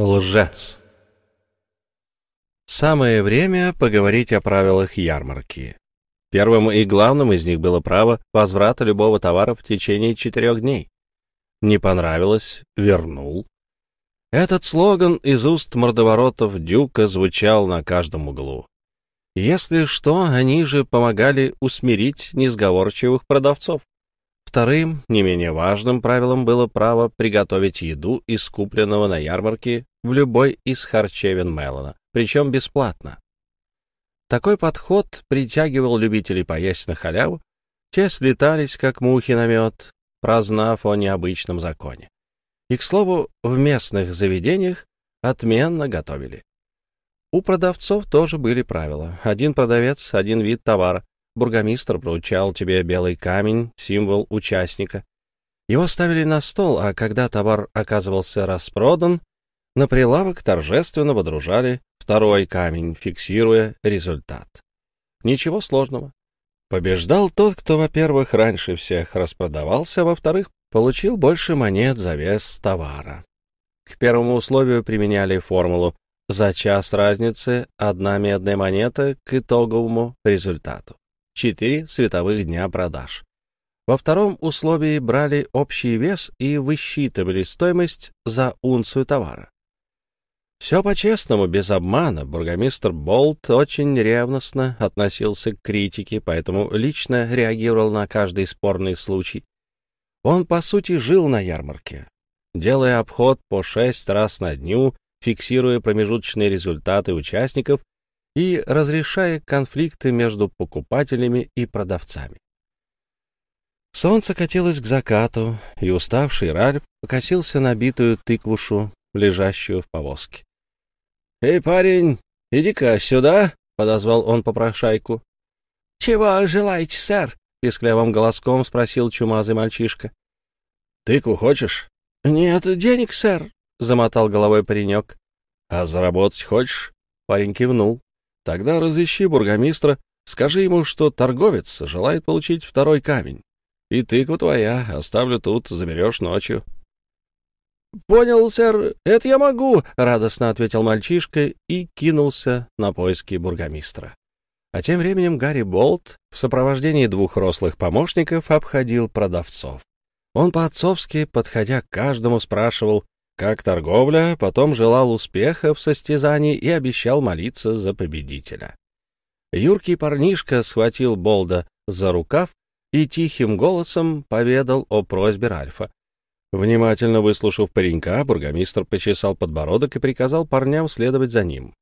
Лжец. Самое время поговорить о правилах ярмарки. Первым и главным из них было право возврата любого товара в течение четырех дней. Не понравилось — вернул. Этот слоган из уст мордоворотов Дюка звучал на каждом углу. Если что, они же помогали усмирить несговорчивых продавцов. Вторым, не менее важным правилом было право приготовить еду из купленного на ярмарке в любой из харчевин Мелона, причем бесплатно. Такой подход притягивал любителей поесть на халяву, те слетались, как мухи на мед, прознав о необычном законе. И, к слову, в местных заведениях отменно готовили. У продавцов тоже были правила. Один продавец, один вид товара. Бургомистр проучал тебе белый камень, символ участника. Его ставили на стол, а когда товар оказывался распродан, на прилавок торжественно водружали второй камень, фиксируя результат. Ничего сложного. Побеждал тот, кто, во-первых, раньше всех распродавался, а во-вторых, получил больше монет за вес товара. К первому условию применяли формулу «за час разницы одна медная монета к итоговому результату» четыре световых дня продаж. Во втором условии брали общий вес и высчитывали стоимость за унцию товара. Все по-честному, без обмана. Бургомистр Болт очень ревностно относился к критике, поэтому лично реагировал на каждый спорный случай. Он, по сути, жил на ярмарке, делая обход по шесть раз на дню, фиксируя промежуточные результаты участников и разрешая конфликты между покупателями и продавцами. Солнце катилось к закату, и уставший Ральф покосился на битую тыквушу, лежащую в повозке. — Эй, парень, иди-ка сюда, — подозвал он попрошайку. — Чего желаете, сэр? — писклявым голоском спросил чумазый мальчишка. — Тыкву хочешь? — Нет, денег, сэр, — замотал головой паренек. — А заработать хочешь? — парень кивнул. Тогда разыщи бургомистра, скажи ему, что торговец желает получить второй камень. И тыква твоя, оставлю тут, заберешь ночью. — Понял, сэр, это я могу, — радостно ответил мальчишка и кинулся на поиски бургомистра. А тем временем Гарри Болт в сопровождении двух рослых помощников обходил продавцов. Он по-отцовски, подходя к каждому, спрашивал, как торговля, потом желал успеха в состязании и обещал молиться за победителя. Юркий парнишка схватил Болда за рукав и тихим голосом поведал о просьбе Ральфа. Внимательно выслушав паренька, бургомистр почесал подбородок и приказал парням следовать за ним.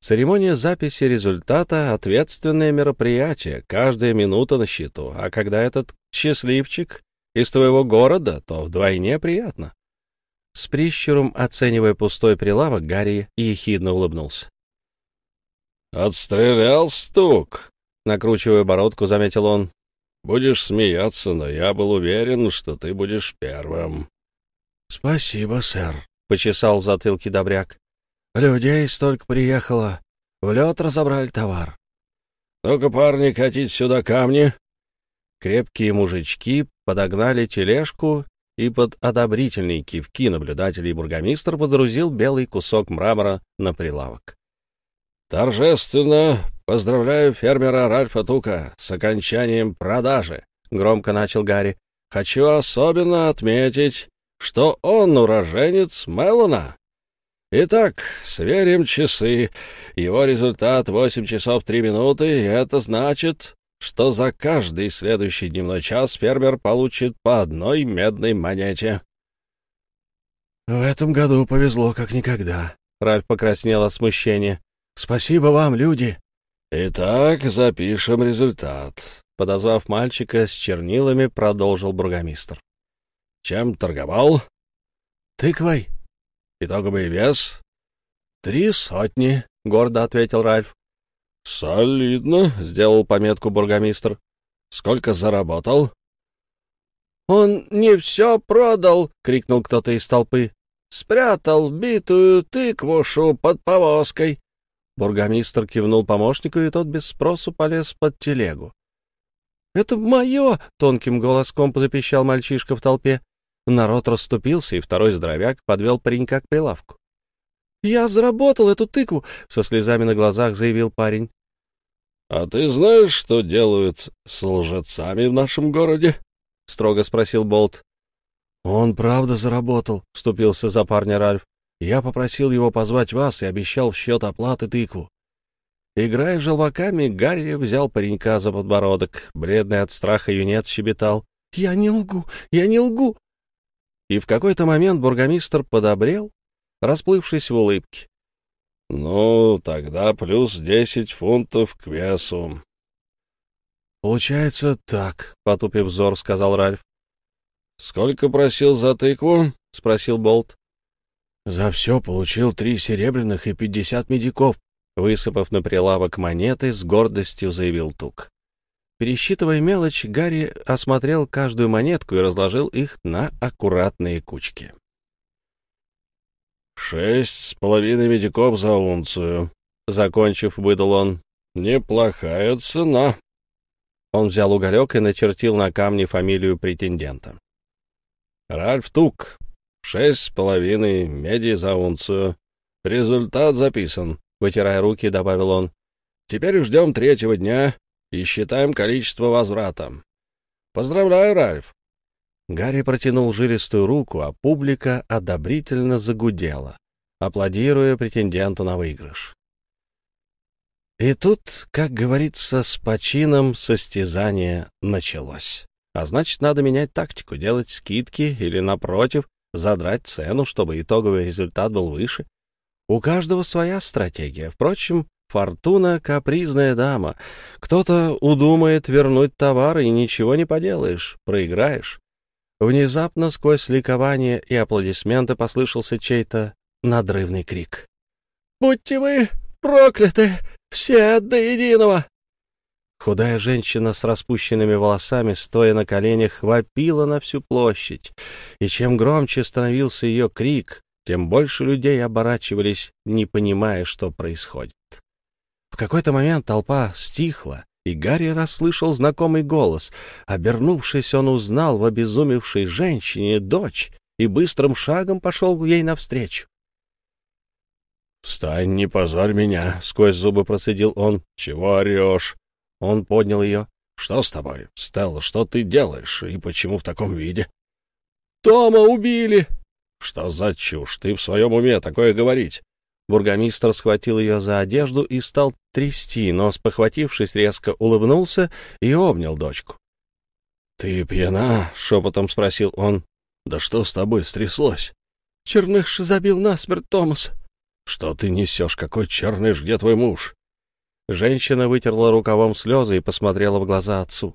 Церемония записи результата — ответственное мероприятие, каждая минута на счету, а когда этот счастливчик из твоего города, то вдвойне приятно. С прищуром, оценивая пустой прилавок, Гарри ехидно улыбнулся. «Отстрелял стук!» — накручивая бородку, заметил он. «Будешь смеяться, но я был уверен, что ты будешь первым». «Спасибо, сэр», — почесал в затылке добряк. «Людей столько приехало. В лед разобрали товар». «Ну-ка, парни, катить сюда камни». Крепкие мужички подогнали тележку и под одобрительные кивки наблюдателей бургомистр подрузил белый кусок мрамора на прилавок. «Торжественно поздравляю фермера Ральфа Тука с окончанием продажи», — громко начал Гарри. «Хочу особенно отметить, что он уроженец Мелона. Итак, сверим часы. Его результат — восемь часов три минуты, и это значит, что за каждый следующий дневной час фермер получит по одной медной монете. «В этом году повезло как никогда», — Ральф покраснел от смущения. «Спасибо вам, люди!» «Итак, запишем результат», — подозвав мальчика с чернилами, продолжил бургомистр. «Чем торговал?» «Тыквой». «Итоговый вес?» «Три сотни», — гордо ответил Ральф. «Солидно», — сделал пометку бургомистр. «Сколько заработал?» «Он не все продал!» — крикнул кто-то из толпы. «Спрятал битую тыквушу под повозкой!» Бургомистр кивнул помощнику, и тот без спросу полез под телегу. «Это мое!» — тонким голоском запищал мальчишка в толпе. Народ расступился, и второй здоровяк подвел паренька к прилавку. «Я заработал эту тыкву!» — со слезами на глазах заявил парень. — А ты знаешь, что делают с лжецами в нашем городе? — строго спросил Болт. — Он правда заработал, — вступился за парня Ральф. Я попросил его позвать вас и обещал в счет оплаты тыкву. Играя желваками, Гарри взял паренька за подбородок. Бледный от страха юнец щебетал. «Я не лгу! Я не лгу!» И в какой-то момент бургомистр подобрел, расплывшись в улыбке. «Ну, тогда плюс десять фунтов к весу». «Получается так», — потупив взор, сказал Ральф. «Сколько просил за тыкву?» — спросил Болт. За все получил три серебряных и пятьдесят медиков, высыпав на прилавок монеты, с гордостью заявил Тук. Пересчитывая мелочь, Гарри осмотрел каждую монетку и разложил их на аккуратные кучки. «Шесть с половиной медиков за унцию», — закончив, выдал он. «Неплохая цена». Он взял уголек и начертил на камне фамилию претендента. «Ральф Тук, Шесть с половиной меди за унцию. Результат записан, — вытирая руки, добавил он. Теперь ждем третьего дня и считаем количество возврата. Поздравляю, Ральф. Гарри протянул жилистую руку, а публика одобрительно загудела, аплодируя претенденту на выигрыш. И тут, как говорится, с почином состязание началось. А значит, надо менять тактику, делать скидки или, напротив, задрать цену, чтобы итоговый результат был выше. У каждого своя стратегия. Впрочем, фортуна — капризная дама. Кто-то удумает вернуть товар, и ничего не поделаешь, проиграешь. Внезапно сквозь ликование и аплодисменты послышался чей-то надрывный крик. «Будьте вы прокляты! Все до единого!» Худая женщина с распущенными волосами, стоя на коленях, вопила на всю площадь. И чем громче становился ее крик, тем больше людей оборачивались, не понимая, что происходит. В какой-то момент толпа стихла, и Гарри расслышал знакомый голос. Обернувшись, он узнал в обезумевшей женщине дочь и быстрым шагом пошел ей навстречу. «Встань, не позорь меня!» — сквозь зубы процедил он. «Чего орешь? Он поднял ее. «Что с тобой, Стелла? Что ты делаешь? И почему в таком виде?» «Тома убили!» «Что за чушь? Ты в своем уме такое говорить?» Бургомистр схватил ее за одежду и стал трясти, но, спохватившись, резко улыбнулся и обнял дочку. «Ты пьяна?» — шепотом спросил он. «Да что с тобой стряслось?» «Черныш забил насмерть Томас». «Что ты несешь? Какой черныш? Где твой муж?» Женщина вытерла рукавом слезы и посмотрела в глаза отцу.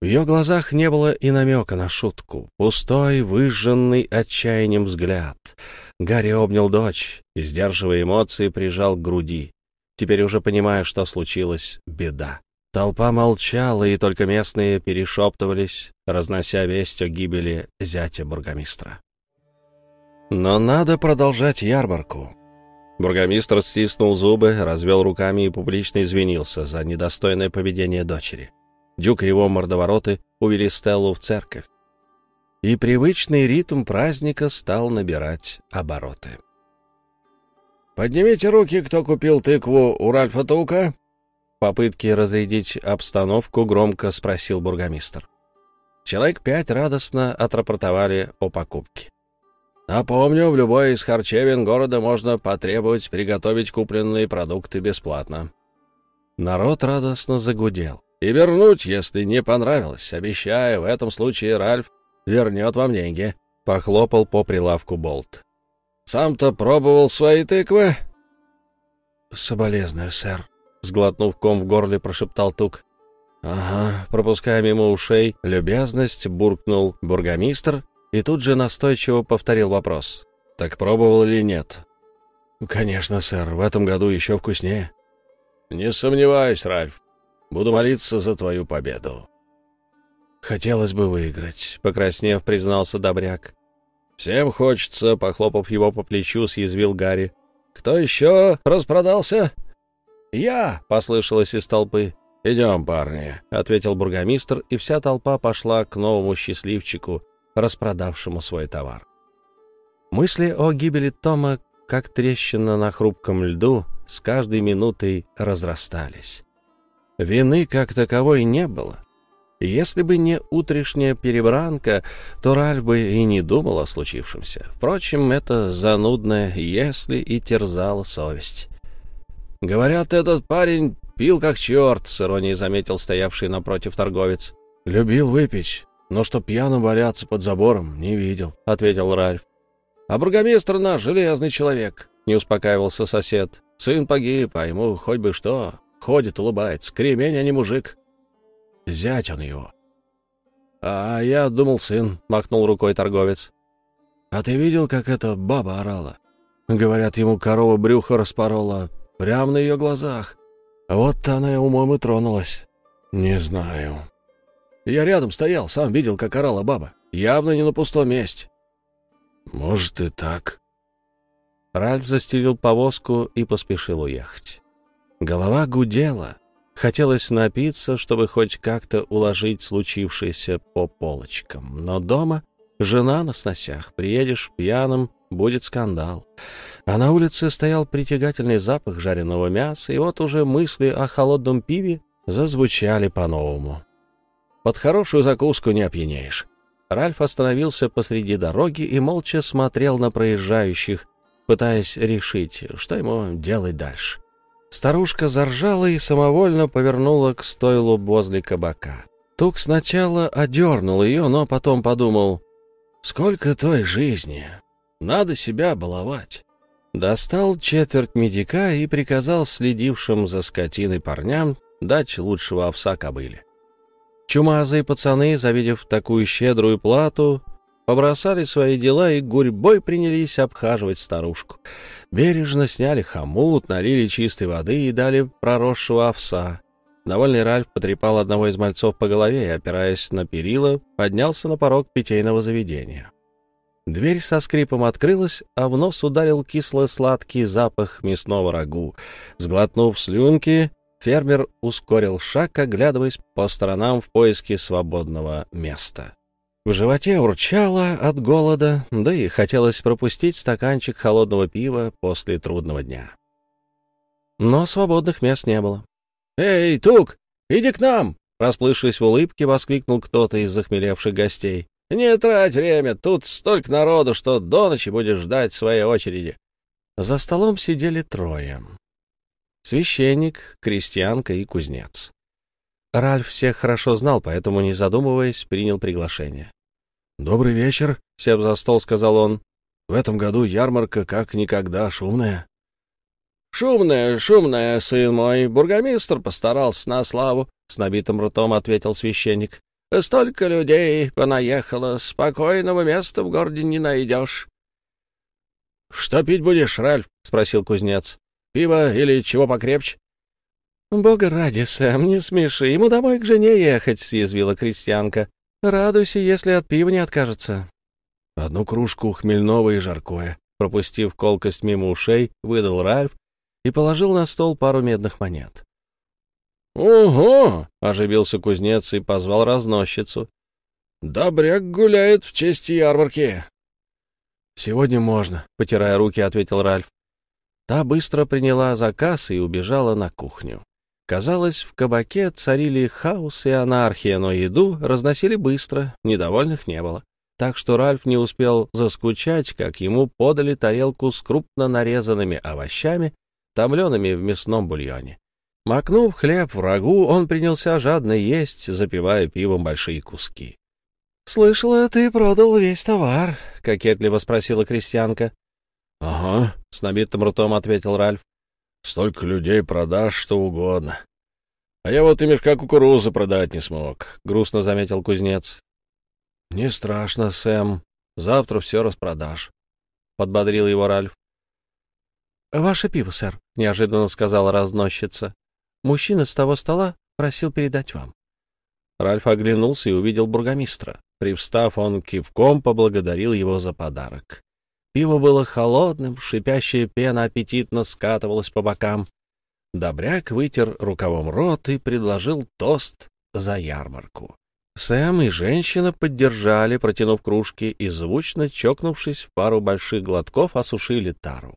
В ее глазах не было и намека на шутку. Пустой, выжженный отчаянием взгляд. Гарри обнял дочь и, сдерживая эмоции, прижал к груди. Теперь уже понимая, что случилось, беда. Толпа молчала, и только местные перешептывались, разнося весть о гибели зятя бургомистра. Но надо продолжать ярмарку. Бургомистр стиснул зубы, развел руками и публично извинился за недостойное поведение дочери. Дюк и его мордовороты увели Стеллу в церковь. И привычный ритм праздника стал набирать обороты. «Поднимите руки, кто купил тыкву у Ральфа Тука?» В попытке разрядить обстановку громко спросил бургомистр. Человек пять радостно отрапортовали о покупке. Напомню, в любой из харчевин города можно потребовать приготовить купленные продукты бесплатно. Народ радостно загудел. И вернуть, если не понравилось. Обещаю, в этом случае Ральф вернет вам деньги. Похлопал по прилавку Болт. Сам-то пробовал свои тыквы? Соболезную, сэр. Сглотнув ком в горле, прошептал Тук. Ага, пропуская мимо ушей, любезность буркнул бургомистр и тут же настойчиво повторил вопрос. «Так пробовал или нет?» «Конечно, сэр, в этом году еще вкуснее». «Не сомневаюсь, Ральф. Буду молиться за твою победу». «Хотелось бы выиграть», — покраснев, признался Добряк. «Всем хочется», — похлопав его по плечу, съязвил Гарри. «Кто еще распродался?» «Я!» — послышалось из толпы. «Идем, парни», — ответил бургомистр, и вся толпа пошла к новому счастливчику, распродавшему свой товар. Мысли о гибели Тома как трещина на хрупком льду, с каждой минутой разрастались. Вины как таковой не было. Если бы не утрешняя перебранка, то Ральф бы и не думал о случившемся. Впрочем, это занудное «если» и терзала совесть. «Говорят, этот парень пил как черт», — с иронией заметил стоявший напротив торговец. «Любил выпить, но что пьяным валяться под забором, не видел», — ответил Ральф. «А бургомистр наш железный человек», — не успокаивался сосед. «Сын погиб, а ему хоть бы что. Ходит, улыбается. Кремень, а не мужик. Зять он его. А я думал, сын, — махнул рукой торговец. А ты видел, как эта баба орала? Говорят, ему корова брюхо распорола прямо на ее глазах. Вот она и умом и тронулась. Не знаю. Я рядом стоял, сам видел, как орала баба. Явно не на пустом месте. Может и так. Ральф застелил повозку и поспешил уехать. Голова гудела. Хотелось напиться, чтобы хоть как-то уложить случившееся по полочкам. Но дома жена на сносях. Приедешь пьяным, будет скандал. А на улице стоял притягательный запах жареного мяса, и вот уже мысли о холодном пиве зазвучали по-новому. Под хорошую закуску не опьянеешь. Ральф остановился посреди дороги и молча смотрел на проезжающих, пытаясь решить, что ему делать дальше. Старушка заржала и самовольно повернула к стойлу возле кабака. Тук сначала одернул ее, но потом подумал, «Сколько той жизни! Надо себя баловать!» Достал четверть медика и приказал следившим за скотиной парням дать лучшего овса кобыле. Чумазые пацаны, завидев такую щедрую плату, побросали свои дела и гурьбой принялись обхаживать старушку. Бережно сняли хомут, налили чистой воды и дали проросшего овса. Довольный Ральф потрепал одного из мальцов по голове и, опираясь на перила, поднялся на порог питейного заведения. Дверь со скрипом открылась, а в нос ударил кисло-сладкий запах мясного рагу. Сглотнув слюнки, фермер ускорил шаг, оглядываясь по сторонам в поиске свободного места. В животе урчало от голода, да и хотелось пропустить стаканчик холодного пива после трудного дня. Но свободных мест не было. «Эй, Тук, иди к нам!» Расплывшись в улыбке, воскликнул кто-то из захмелевших гостей. «Не трать время, тут столько народу, что до ночи будешь ждать своей очереди». За столом сидели трое. Священник, крестьянка и кузнец. Ральф всех хорошо знал, поэтому, не задумываясь, принял приглашение. «Добрый вечер», — сев за стол, сказал он. «В этом году ярмарка как никогда шумная». «Шумная, шумная, сын мой. Бургомистр постарался на славу», — с набитым ртом ответил священник. «Столько людей понаехало, спокойного места в городе не найдешь». «Что пить будешь, Ральф?» — спросил кузнец. «Пиво или чего покрепче?» «Бога ради, Сэм, не смеши, ему домой к жене ехать», — съязвила крестьянка. Радуйся, если от пива не откажется. Одну кружку хмельного и жаркое, пропустив колкость мимо ушей, выдал Ральф и положил на стол пару медных монет. «Ого!» — оживился кузнец и позвал разносчицу. «Добряк гуляет в честь ярмарки». «Сегодня можно», — потирая руки, ответил Ральф. Та быстро приняла заказ и убежала на кухню. Казалось, в кабаке царили хаос и анархия, но еду разносили быстро, недовольных не было. Так что Ральф не успел заскучать, как ему подали тарелку с крупно нарезанными овощами, томленными в мясном бульоне. Макнув хлеб врагу, он принялся жадно есть, запивая пивом большие куски. — Слышала, ты продал весь товар? — кокетливо спросила крестьянка. — Ага, — с набитым ртом ответил Ральф. Столько людей продашь что угодно. А я вот и мешка кукурузы продать не смог, — грустно заметил кузнец. — Не страшно, Сэм. Завтра все распродашь, — подбодрил его Ральф. — Ваше пиво, сэр, — неожиданно сказала разносчица. — Мужчина с того стола просил передать вам. Ральф оглянулся и увидел бургомистра. Привстав, он кивком поблагодарил его за подарок. Пиво было холодным, шипящая пена аппетитно скатывалась по бокам. Добряк вытер рукавом рот и предложил тост за ярмарку. Сэм и женщина поддержали, протянув кружки, и, звучно чокнувшись в пару больших глотков, осушили тару.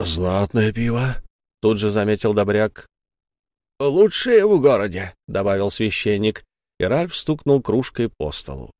«Знатное пиво», — тут же заметил Добряк. «Лучшее в городе», — добавил священник, и Ральф стукнул кружкой по столу.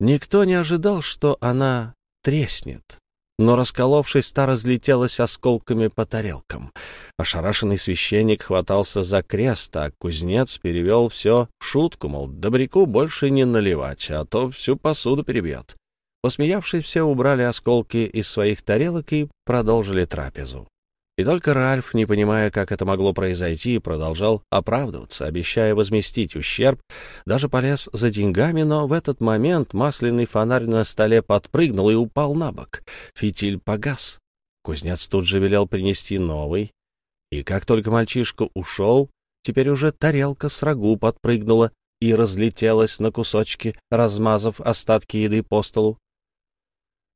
Никто не ожидал, что она треснет, но, расколовшись, та разлетелась осколками по тарелкам. Ошарашенный священник хватался за крест, а кузнец перевел все в шутку, мол, добряку больше не наливать, а то всю посуду перебьет. Посмеявшись, все убрали осколки из своих тарелок и продолжили трапезу. И только Ральф, не понимая, как это могло произойти, продолжал оправдываться, обещая возместить ущерб, даже полез за деньгами, но в этот момент масляный фонарь на столе подпрыгнул и упал на бок. Фитиль погас. Кузнец тут же велел принести новый. И как только мальчишка ушел, теперь уже тарелка с рагу подпрыгнула и разлетелась на кусочки, размазав остатки еды по столу.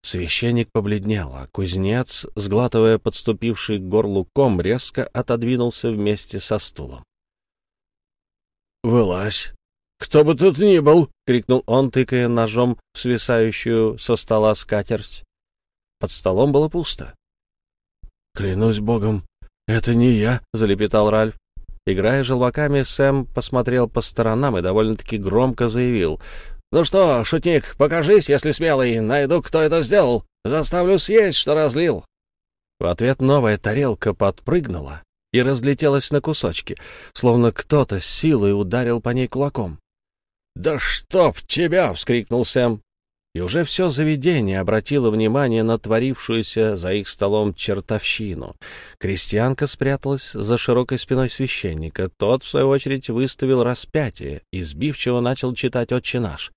Священник побледнел, а кузнец, сглатывая подступивший к горлу ком, резко отодвинулся вместе со стулом. «Вылазь! Кто бы тут ни был!» — крикнул он, тыкая ножом в свисающую со стола скатерть. Под столом было пусто. «Клянусь богом, это не я!» — залепетал Ральф. Играя желваками, Сэм посмотрел по сторонам и довольно-таки громко заявил. «Ну что, шутник, покажись, если смелый, найду, кто это сделал. Заставлю съесть, что разлил». В ответ новая тарелка подпрыгнула и разлетелась на кусочки, словно кто-то силой ударил по ней кулаком. «Да чтоб тебя!» — вскрикнул Сэм. И уже все заведение обратило внимание на творившуюся за их столом чертовщину. Крестьянка спряталась за широкой спиной священника. Тот, в свою очередь, выставил распятие и сбивчиво начал читать «Отче наш».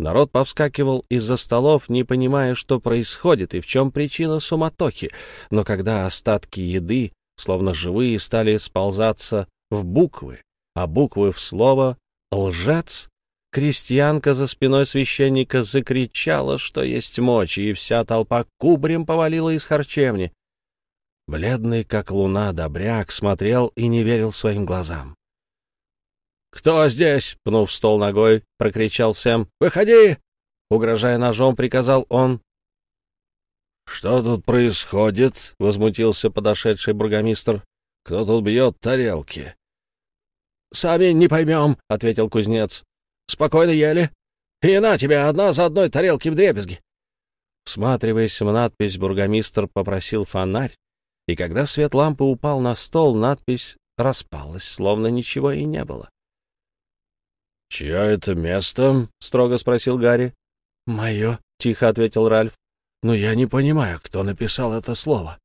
Народ повскакивал из-за столов, не понимая, что происходит и в чем причина суматохи, но когда остатки еды, словно живые, стали сползаться в буквы, а буквы в слово «лжец», крестьянка за спиной священника закричала, что есть мочи, и вся толпа кубрем повалила из харчевни. Бледный, как луна, добряк смотрел и не верил своим глазам. «Кто здесь?» — пнув стол ногой, прокричал Сэм. «Выходи!» — угрожая ножом, приказал он. «Что тут происходит?» — возмутился подошедший бургомистр. «Кто тут бьет тарелки?» «Сами не поймем», — ответил кузнец. «Спокойно ели. И на тебе одна за одной тарелки в дребезги». Всматриваясь в надпись, бургомистр попросил фонарь, и когда свет лампы упал на стол, надпись распалась, словно ничего и не было. — Чье это место? — строго спросил Гарри. — Мое, — тихо ответил Ральф. — Но я не понимаю, кто написал это слово.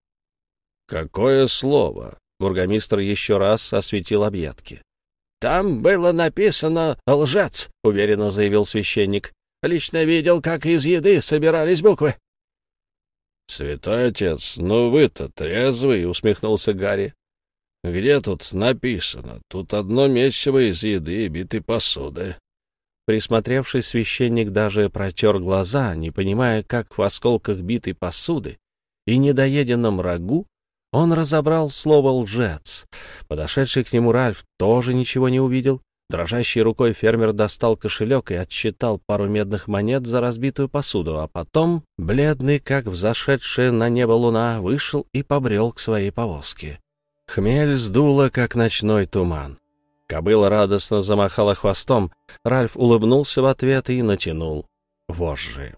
— Какое слово? — бургомистр еще раз осветил объедки. — Там было написано «лжец», — уверенно заявил священник. — Лично видел, как из еды собирались буквы. — Святой отец, ну вы-то трезвый, — усмехнулся Гарри. Где тут написано? Тут одно месиво из еды и битой посуды. Присмотревшись, священник даже протер глаза, не понимая, как в осколках битой посуды и недоеденном рагу он разобрал слово «лжец». Подошедший к нему Ральф тоже ничего не увидел. Дрожащей рукой фермер достал кошелек и отсчитал пару медных монет за разбитую посуду, а потом, бледный, как взошедшая на небо луна, вышел и побрел к своей повозке. Хмель сдуло, как ночной туман. Кобыла радостно замахала хвостом. Ральф улыбнулся в ответ и натянул вожжи.